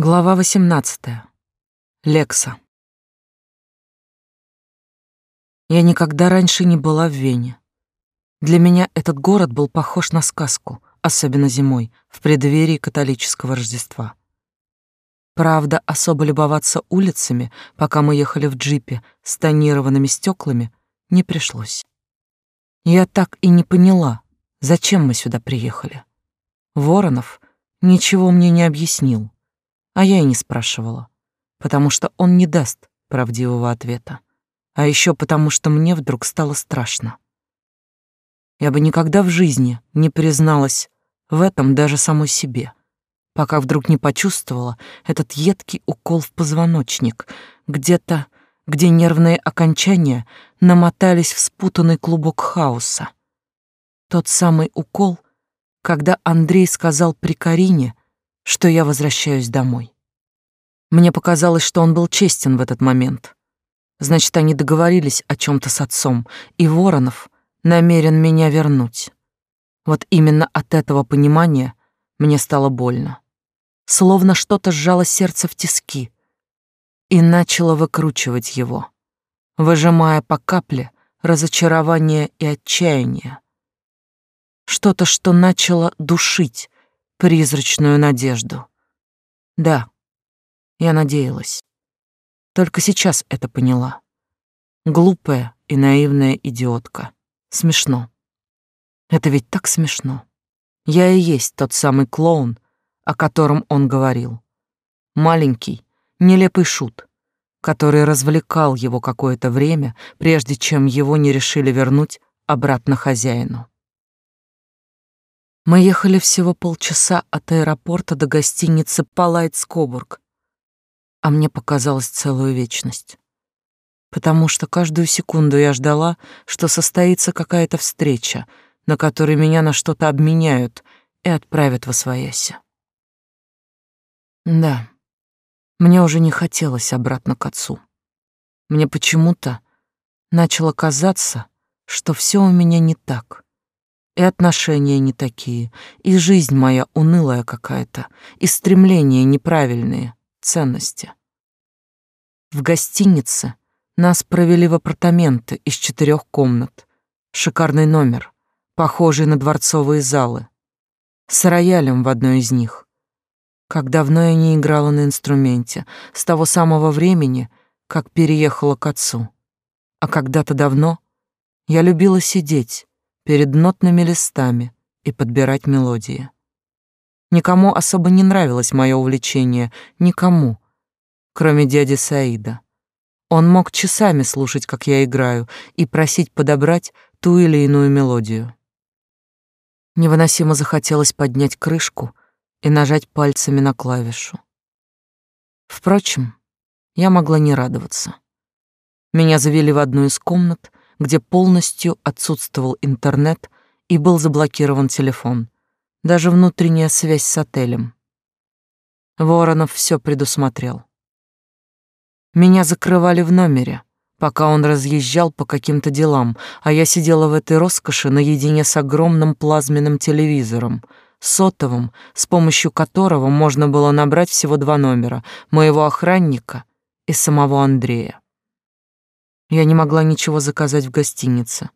Глава 18. Лекса. Я никогда раньше не была в Вене. Для меня этот город был похож на сказку, особенно зимой, в преддверии католического Рождества. Правда, особо любоваться улицами, пока мы ехали в джипе с тонированными стеклами, не пришлось. Я так и не поняла, зачем мы сюда приехали. Воронов ничего мне не объяснил а я и не спрашивала, потому что он не даст правдивого ответа. А еще потому, что мне вдруг стало страшно. Я бы никогда в жизни не призналась в этом даже самой себе, пока вдруг не почувствовала этот едкий укол в позвоночник, где-то, где нервные окончания намотались в спутанный клубок хаоса. Тот самый укол, когда Андрей сказал при Карине, что я возвращаюсь домой. Мне показалось, что он был честен в этот момент. Значит, они договорились о чем то с отцом, и Воронов намерен меня вернуть. Вот именно от этого понимания мне стало больно. Словно что-то сжало сердце в тиски и начало выкручивать его, выжимая по капле разочарование и отчаяние. Что-то, что начало душить, призрачную надежду. Да, я надеялась. Только сейчас это поняла. Глупая и наивная идиотка. Смешно. Это ведь так смешно. Я и есть тот самый клоун, о котором он говорил. Маленький, нелепый шут, который развлекал его какое-то время, прежде чем его не решили вернуть обратно хозяину. Мы ехали всего полчаса от аэропорта до гостиницы Палайт Скобург, а мне показалось целую вечность. Потому что каждую секунду я ждала, что состоится какая-то встреча, на которой меня на что-то обменяют и отправят во свояси. Да, мне уже не хотелось обратно к отцу. Мне почему-то начало казаться, что все у меня не так — и отношения не такие, и жизнь моя унылая какая-то, и стремления неправильные, ценности. В гостинице нас провели в апартаменты из четырех комнат, шикарный номер, похожий на дворцовые залы, с роялем в одной из них. Как давно я не играла на инструменте, с того самого времени, как переехала к отцу. А когда-то давно я любила сидеть, перед нотными листами и подбирать мелодии. Никому особо не нравилось мое увлечение, никому, кроме дяди Саида. Он мог часами слушать, как я играю, и просить подобрать ту или иную мелодию. Невыносимо захотелось поднять крышку и нажать пальцами на клавишу. Впрочем, я могла не радоваться. Меня завели в одну из комнат, где полностью отсутствовал интернет и был заблокирован телефон, даже внутренняя связь с отелем. Воронов все предусмотрел. Меня закрывали в номере, пока он разъезжал по каким-то делам, а я сидела в этой роскоши наедине с огромным плазменным телевизором, сотовым, с помощью которого можно было набрать всего два номера, моего охранника и самого Андрея. Я не могла ничего заказать в гостинице,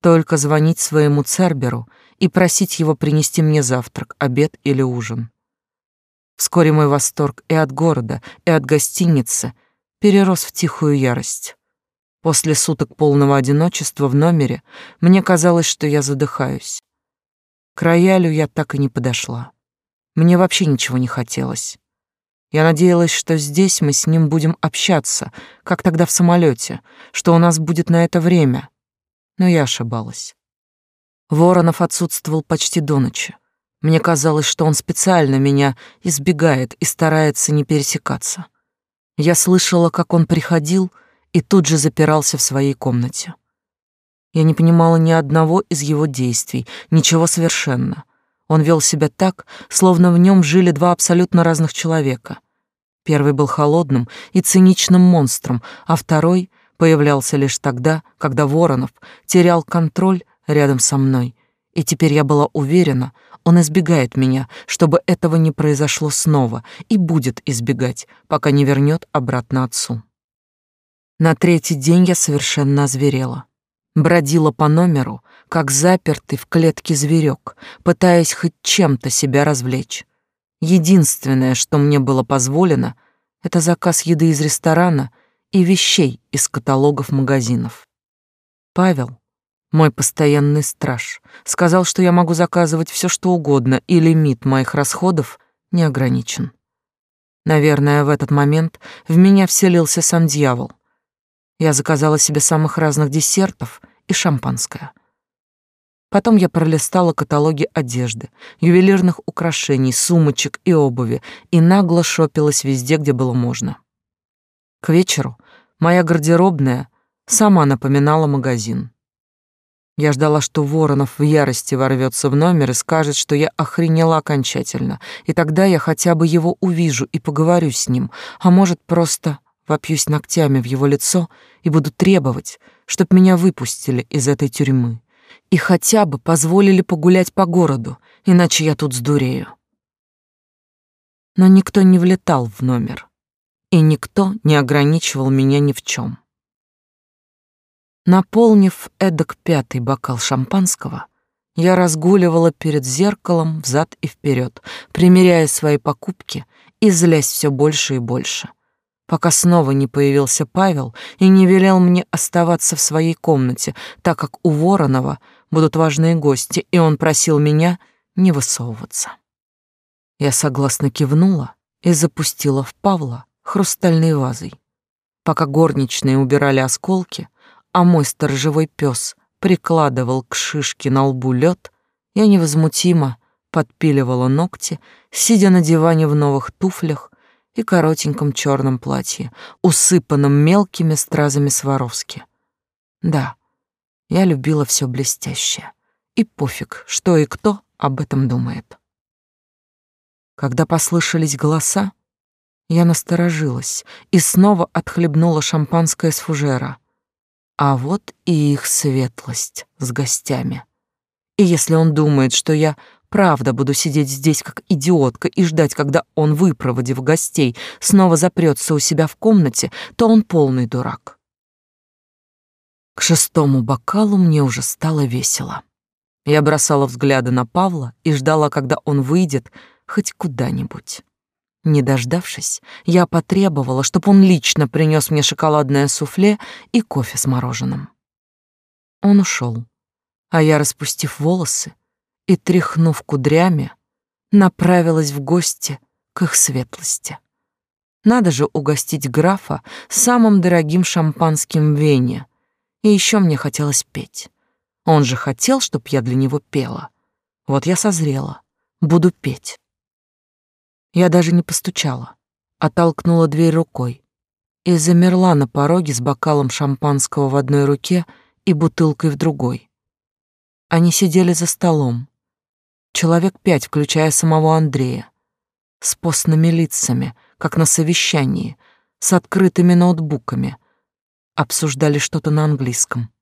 только звонить своему Церберу и просить его принести мне завтрак, обед или ужин. Вскоре мой восторг и от города, и от гостиницы перерос в тихую ярость. После суток полного одиночества в номере мне казалось, что я задыхаюсь. К роялю я так и не подошла. Мне вообще ничего не хотелось. Я надеялась, что здесь мы с ним будем общаться, как тогда в самолете, что у нас будет на это время. Но я ошибалась. Воронов отсутствовал почти до ночи. Мне казалось, что он специально меня избегает и старается не пересекаться. Я слышала, как он приходил и тут же запирался в своей комнате. Я не понимала ни одного из его действий, ничего совершенно. Он вел себя так, словно в нем жили два абсолютно разных человека. Первый был холодным и циничным монстром, а второй появлялся лишь тогда, когда Воронов терял контроль рядом со мной. И теперь я была уверена, Он избегает меня, чтобы этого не произошло снова, и будет избегать, пока не вернет обратно отцу. На третий день я совершенно озверела. Бродила по номеру, как запертый в клетке зверек, пытаясь хоть чем-то себя развлечь. Единственное, что мне было позволено, это заказ еды из ресторана и вещей из каталогов магазинов. Павел, мой постоянный страж, сказал, что я могу заказывать все, что угодно, и лимит моих расходов не ограничен. Наверное, в этот момент в меня вселился сам дьявол. Я заказала себе самых разных десертов и шампанское — Потом я пролистала каталоги одежды, ювелирных украшений, сумочек и обуви и нагло шопилась везде, где было можно. К вечеру моя гардеробная сама напоминала магазин. Я ждала, что Воронов в ярости ворвется в номер и скажет, что я охренела окончательно, и тогда я хотя бы его увижу и поговорю с ним, а может, просто вопьюсь ногтями в его лицо и буду требовать, чтоб меня выпустили из этой тюрьмы и хотя бы позволили погулять по городу, иначе я тут сдурею. Но никто не влетал в номер, и никто не ограничивал меня ни в чем. Наполнив эдак пятый бокал шампанского, я разгуливала перед зеркалом взад и вперед, примеряя свои покупки и злясь все больше и больше — пока снова не появился Павел и не велел мне оставаться в своей комнате, так как у Воронова будут важные гости, и он просил меня не высовываться. Я согласно кивнула и запустила в Павла хрустальной вазой. Пока горничные убирали осколки, а мой сторожевой пес прикладывал к шишке на лбу лед, я невозмутимо подпиливала ногти, сидя на диване в новых туфлях и коротеньком черном платье, усыпанном мелкими стразами Сваровски. Да, я любила все блестящее, и пофиг, что и кто об этом думает. Когда послышались голоса, я насторожилась и снова отхлебнула шампанское с фужера. А вот и их светлость с гостями. И если он думает, что я правда буду сидеть здесь как идиотка и ждать, когда он, выпроводив гостей, снова запрется у себя в комнате, то он полный дурак. К шестому бокалу мне уже стало весело. Я бросала взгляды на Павла и ждала, когда он выйдет хоть куда-нибудь. Не дождавшись, я потребовала, чтобы он лично принес мне шоколадное суфле и кофе с мороженым. Он ушел, а я, распустив волосы, и, тряхнув кудрями, направилась в гости к их светлости. Надо же угостить графа самым дорогим шампанским Вене. И еще мне хотелось петь. Он же хотел, чтоб я для него пела. Вот я созрела. Буду петь. Я даже не постучала, а толкнула дверь рукой и замерла на пороге с бокалом шампанского в одной руке и бутылкой в другой. Они сидели за столом, Человек пять, включая самого Андрея. С постными лицами, как на совещании, с открытыми ноутбуками. Обсуждали что-то на английском.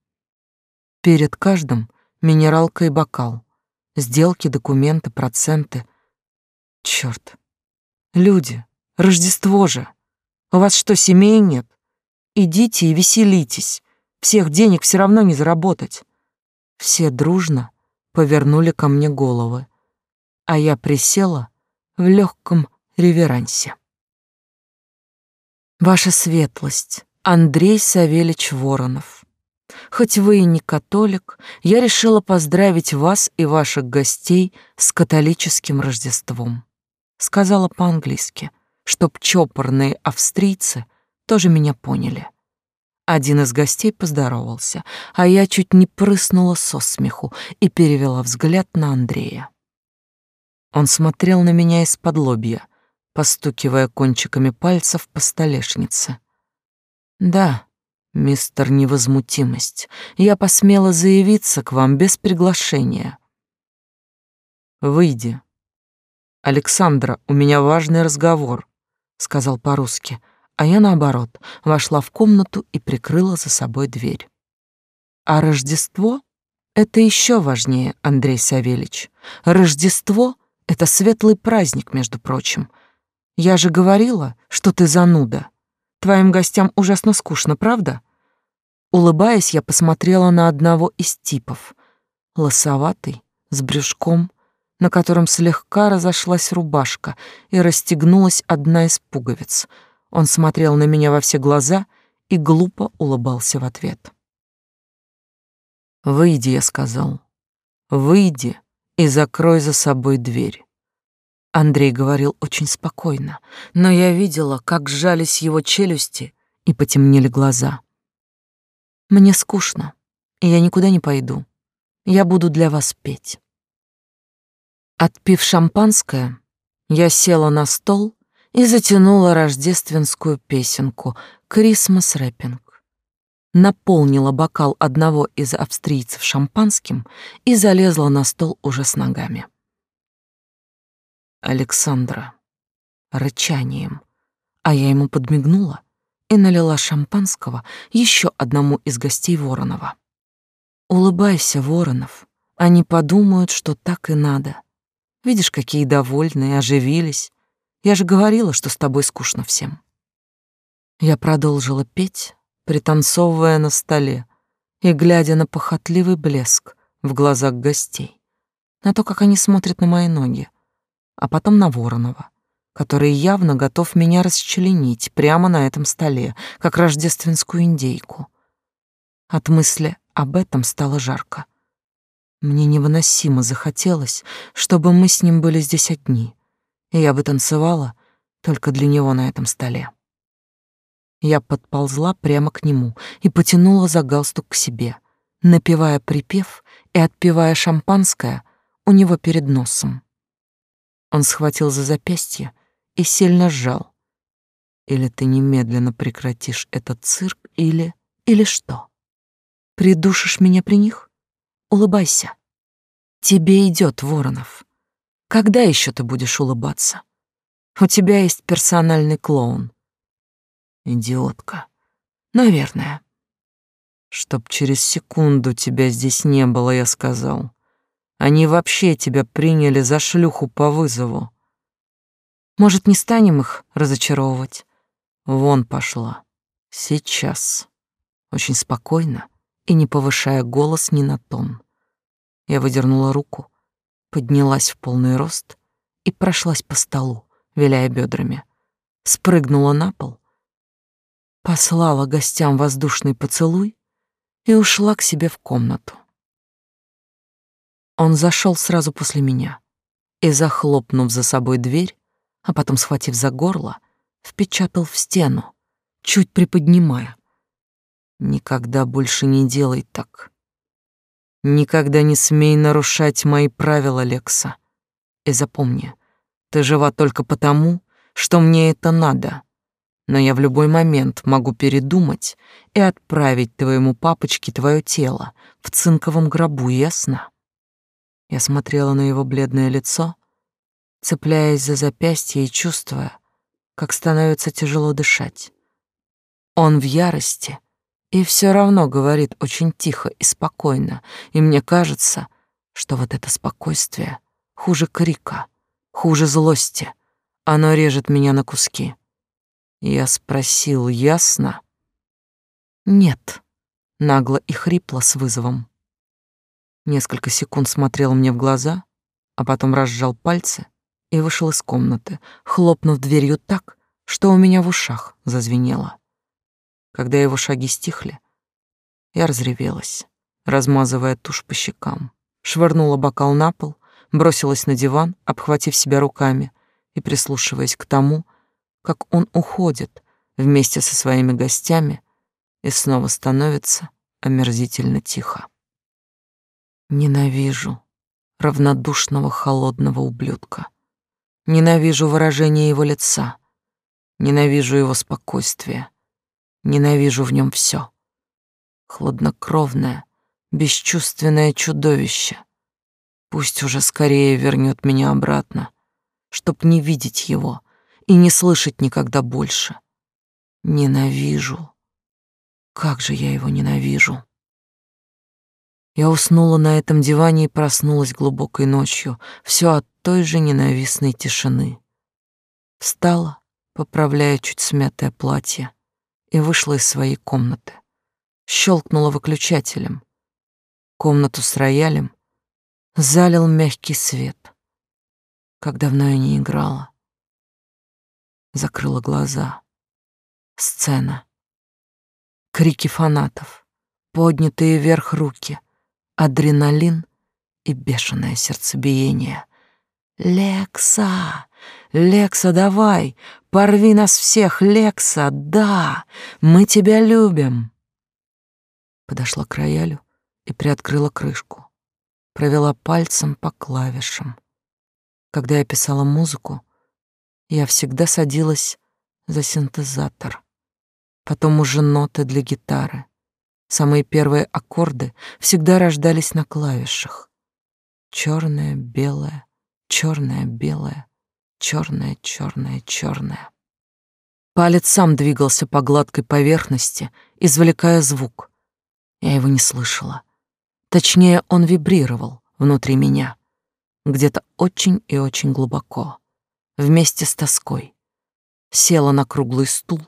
Перед каждым минералка и бокал. Сделки, документы, проценты. Черт. Люди, Рождество же. У вас что, семей нет? Идите и веселитесь. Всех денег все равно не заработать. Все дружно повернули ко мне головы, а я присела в легком реверансе. Ваша светлость, Андрей Савельич Воронов. Хоть вы и не католик, я решила поздравить вас и ваших гостей с католическим Рождеством. Сказала по-английски, чтоб чопорные австрийцы тоже меня поняли. Один из гостей поздоровался, а я чуть не прыснула со смеху и перевела взгляд на Андрея. Он смотрел на меня из-под лобья, постукивая кончиками пальцев по столешнице. «Да, мистер Невозмутимость, я посмела заявиться к вам без приглашения». «Выйди». «Александра, у меня важный разговор», — сказал по-русски, а я, наоборот, вошла в комнату и прикрыла за собой дверь. А Рождество Это еще важнее, Андрей Савельич. Рождество — это светлый праздник, между прочим. Я же говорила, что ты зануда. Твоим гостям ужасно скучно, правда? Улыбаясь, я посмотрела на одного из типов. Лосоватый, с брюшком, на котором слегка разошлась рубашка и расстегнулась одна из пуговиц. Он смотрел на меня во все глаза и глупо улыбался в ответ. «Выйди», — я сказал. «Выйди и закрой за собой дверь». Андрей говорил очень спокойно, но я видела, как сжались его челюсти и потемнели глаза. «Мне скучно, и я никуда не пойду. Я буду для вас петь». Отпив шампанское, я села на стол и затянула рождественскую песенку «Крисмас рэппинг» наполнила бокал одного из австрийцев шампанским и залезла на стол уже с ногами. Александра. Рычанием. А я ему подмигнула и налила шампанского еще одному из гостей Воронова. Улыбайся, Воронов. Они подумают, что так и надо. Видишь, какие довольные, оживились. Я же говорила, что с тобой скучно всем. Я продолжила петь, пританцовывая на столе и глядя на похотливый блеск в глазах гостей, на то, как они смотрят на мои ноги, а потом на Воронова, который явно готов меня расчленить прямо на этом столе, как рождественскую индейку. От мысли об этом стало жарко. Мне невыносимо захотелось, чтобы мы с ним были здесь одни, и я бы танцевала только для него на этом столе. Я подползла прямо к нему и потянула за галстук к себе, напевая припев и отпивая шампанское у него перед носом. Он схватил за запястье и сильно сжал. Или ты немедленно прекратишь этот цирк, или... или что? Придушишь меня при них? Улыбайся. Тебе идет, Воронов. Когда еще ты будешь улыбаться? У тебя есть персональный клоун. Идиотка. Наверное. Чтоб через секунду тебя здесь не было, я сказал. Они вообще тебя приняли за шлюху по вызову. Может, не станем их разочаровывать? Вон пошла. Сейчас. Очень спокойно и не повышая голос ни на тон. Я выдернула руку, поднялась в полный рост и прошлась по столу, виляя бедрами. Спрыгнула на пол послала гостям воздушный поцелуй и ушла к себе в комнату. Он зашел сразу после меня и, захлопнув за собой дверь, а потом, схватив за горло, впечатал в стену, чуть приподнимая. «Никогда больше не делай так. Никогда не смей нарушать мои правила, Лекса. И запомни, ты жива только потому, что мне это надо но я в любой момент могу передумать и отправить твоему папочке твое тело в цинковом гробу, ясно? Я смотрела на его бледное лицо, цепляясь за запястье и чувствуя, как становится тяжело дышать. Он в ярости и все равно говорит очень тихо и спокойно, и мне кажется, что вот это спокойствие хуже крика, хуже злости, оно режет меня на куски. Я спросил ясно. Нет, нагло и хрипло с вызовом. Несколько секунд смотрел мне в глаза, а потом разжал пальцы и вышел из комнаты, хлопнув дверью так, что у меня в ушах зазвенело. Когда его шаги стихли, я разревелась, размазывая тушь по щекам, швырнула бокал на пол, бросилась на диван, обхватив себя руками и прислушиваясь к тому, как он уходит вместе со своими гостями и снова становится омерзительно тихо. Ненавижу равнодушного холодного ублюдка. Ненавижу выражение его лица. Ненавижу его спокойствие. Ненавижу в нем все. Хладнокровное, бесчувственное чудовище. Пусть уже скорее вернет меня обратно, чтоб не видеть его, и не слышать никогда больше. Ненавижу. Как же я его ненавижу. Я уснула на этом диване и проснулась глубокой ночью, все от той же ненавистной тишины. Встала, поправляя чуть смятое платье, и вышла из своей комнаты. Щелкнула выключателем. Комнату с роялем залил мягкий свет. Как давно я не играла. Закрыла глаза. Сцена. Крики фанатов, поднятые вверх руки, адреналин и бешеное сердцебиение. «Лекса! Лекса, давай! Порви нас всех, Лекса! Да! Мы тебя любим!» Подошла к роялю и приоткрыла крышку. Провела пальцем по клавишам. Когда я писала музыку, я всегда садилась за синтезатор. Потом уже ноты для гитары. Самые первые аккорды всегда рождались на клавишах. Черное, белое, черное, белое, черное, черное, черное. Палец сам двигался по гладкой поверхности, извлекая звук. Я его не слышала. Точнее, он вибрировал внутри меня, где-то очень и очень глубоко, вместе с тоской. Села на круглый стул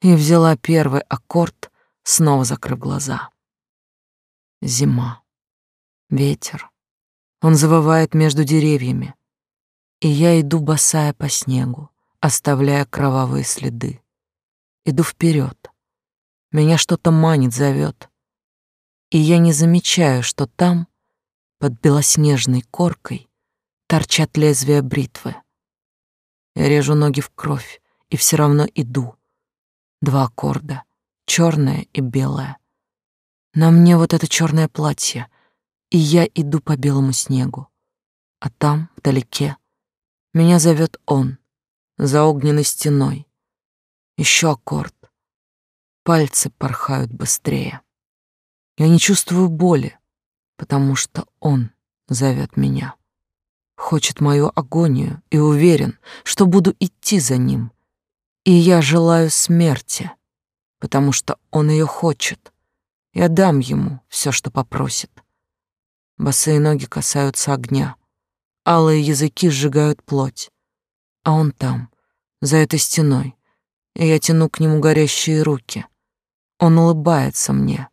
и взяла первый аккорд, снова закрыв глаза. Зима. Ветер. Он завывает между деревьями, и я иду босая по снегу, оставляя кровавые следы. Иду вперед. Меня что-то манит, зовет, и я не замечаю, что там, под белоснежной коркой, торчат лезвия бритвы. Я режу ноги в кровь и все равно иду. Два аккорда, черное и белое. На мне вот это черное платье, и я иду по белому снегу. А там, вдалеке, меня зовет он, за огненной стеной. Еще аккорд. Пальцы порхают быстрее. Я не чувствую боли, потому что он зовет меня. Хочет мою агонию и уверен, что буду идти за ним. И я желаю смерти потому что он ее хочет. Я дам ему все, что попросит. Босые ноги касаются огня, алые языки сжигают плоть. А он там, за этой стеной, и я тяну к нему горящие руки. Он улыбается мне,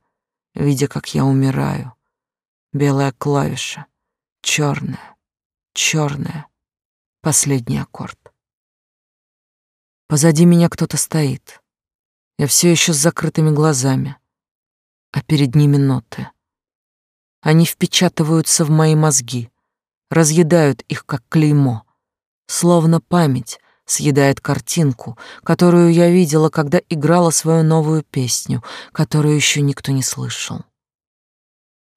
видя, как я умираю. Белая клавиша, черная, черная, последний аккорд. Позади меня кто-то стоит. Я все еще с закрытыми глазами, а перед ними ноты. Они впечатываются в мои мозги, разъедают их как клеймо, словно память съедает картинку, которую я видела, когда играла свою новую песню, которую еще никто не слышал.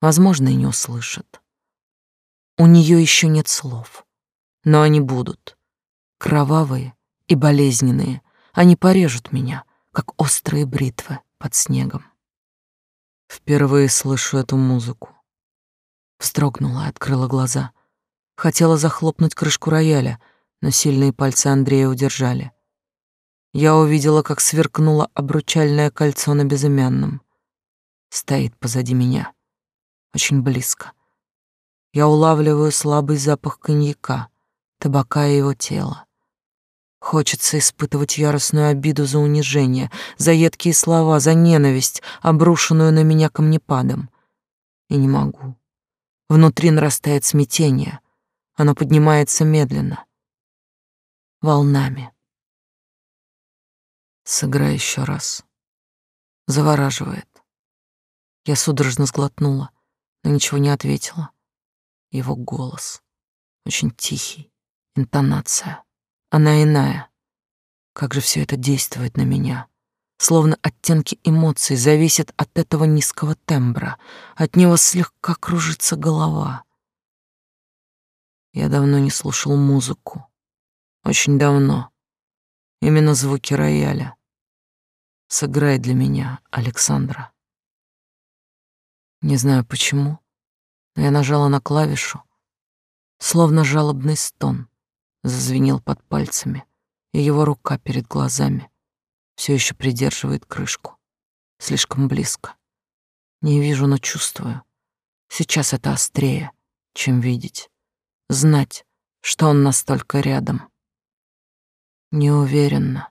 Возможно, и не услышит. У нее еще нет слов, но они будут. Кровавые и болезненные, они порежут меня — как острые бритвы под снегом. Впервые слышу эту музыку. Вздрогнула и открыла глаза. Хотела захлопнуть крышку рояля, но сильные пальцы Андрея удержали. Я увидела, как сверкнуло обручальное кольцо на безымянном. Стоит позади меня, очень близко. Я улавливаю слабый запах коньяка, табака и его тела. Хочется испытывать яростную обиду за унижение, за едкие слова, за ненависть, обрушенную на меня камнепадом. И не могу. Внутри нарастает смятение. Оно поднимается медленно. Волнами. Сыграй еще раз. Завораживает. Я судорожно сглотнула, но ничего не ответила. Его голос. Очень тихий. Интонация. Она иная. Как же все это действует на меня? Словно оттенки эмоций зависят от этого низкого тембра. От него слегка кружится голова. Я давно не слушал музыку. Очень давно. Именно звуки рояля. Сыграй для меня, Александра. Не знаю почему, но я нажала на клавишу, словно жалобный стон зазвенел под пальцами, и его рука перед глазами все еще придерживает крышку. Слишком близко. Не вижу, но чувствую. Сейчас это острее, чем видеть. Знать, что он настолько рядом. Неуверенно,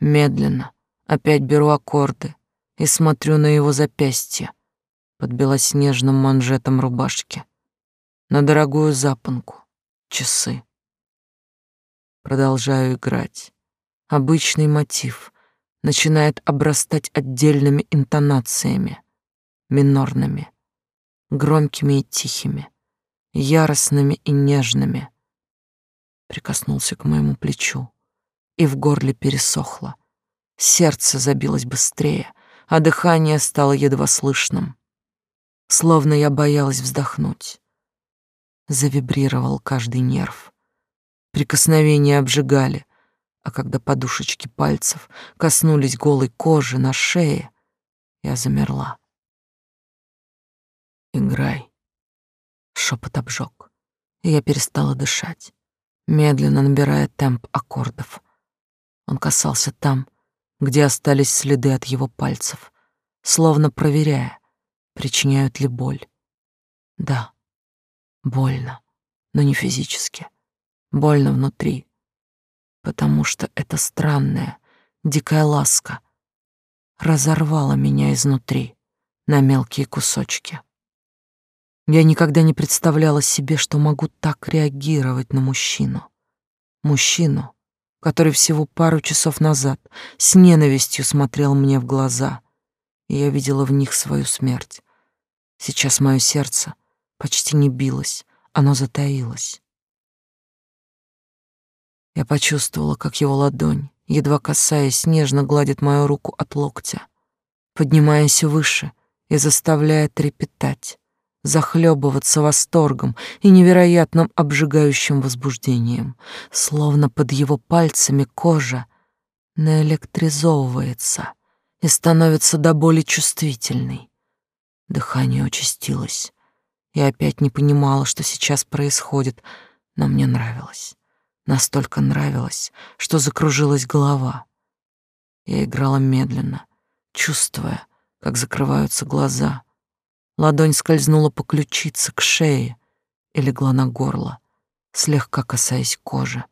медленно, опять беру аккорды и смотрю на его запястье под белоснежным манжетом рубашки, на дорогую запонку, часы. Продолжаю играть. Обычный мотив начинает обрастать отдельными интонациями, минорными, громкими и тихими, яростными и нежными. Прикоснулся к моему плечу, и в горле пересохло. Сердце забилось быстрее, а дыхание стало едва слышным. Словно я боялась вздохнуть. Завибрировал каждый нерв. Прикосновения обжигали, а когда подушечки пальцев коснулись голой кожи на шее, я замерла. «Играй», — шепот обжег, я перестала дышать, медленно набирая темп аккордов. Он касался там, где остались следы от его пальцев, словно проверяя, причиняют ли боль. Да, больно, но не физически. Больно внутри, потому что эта странная, дикая ласка разорвала меня изнутри на мелкие кусочки. Я никогда не представляла себе, что могу так реагировать на мужчину. Мужчину, который всего пару часов назад с ненавистью смотрел мне в глаза, и я видела в них свою смерть. Сейчас мое сердце почти не билось, оно затаилось. Я почувствовала, как его ладонь, едва касаясь, нежно гладит мою руку от локтя, поднимаясь выше и заставляя трепетать захлебываться восторгом и невероятным обжигающим возбуждением, словно под его пальцами кожа наэлектризовывается и становится до боли чувствительной. Дыхание участилось. Я опять не понимала, что сейчас происходит, но мне нравилось. Настолько нравилось, что закружилась голова. Я играла медленно, чувствуя, как закрываются глаза — Ладонь скользнула по ключице к шее и легла на горло, слегка касаясь кожи.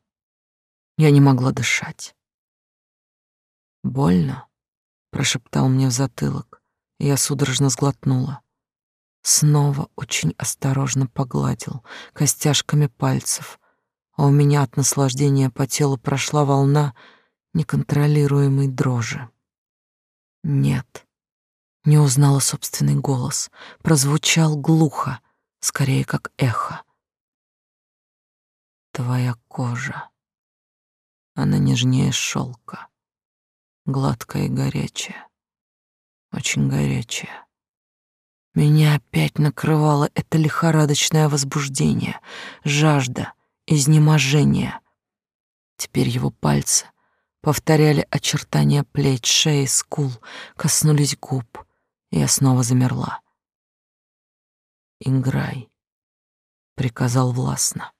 Я не могла дышать. «Больно?» — прошептал мне в затылок, и я судорожно сглотнула. Снова очень осторожно погладил костяшками пальцев, а у меня от наслаждения по телу прошла волна неконтролируемой дрожи. «Нет», не узнала собственный голос. Прозвучал глухо, скорее как эхо. Твоя кожа. Она нежнее шелка, гладкая и горячая. Очень горячая. Меня опять накрывало это лихорадочное возбуждение, жажда, изнеможение. Теперь его пальцы повторяли очертания плеч, шеи, скул, коснулись губ. Я снова замерла. «Играй», — приказал властно.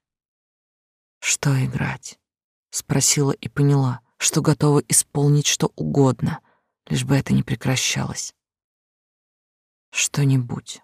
«Что играть?» — спросила и поняла, что готова исполнить что угодно, лишь бы это не прекращалось. «Что-нибудь,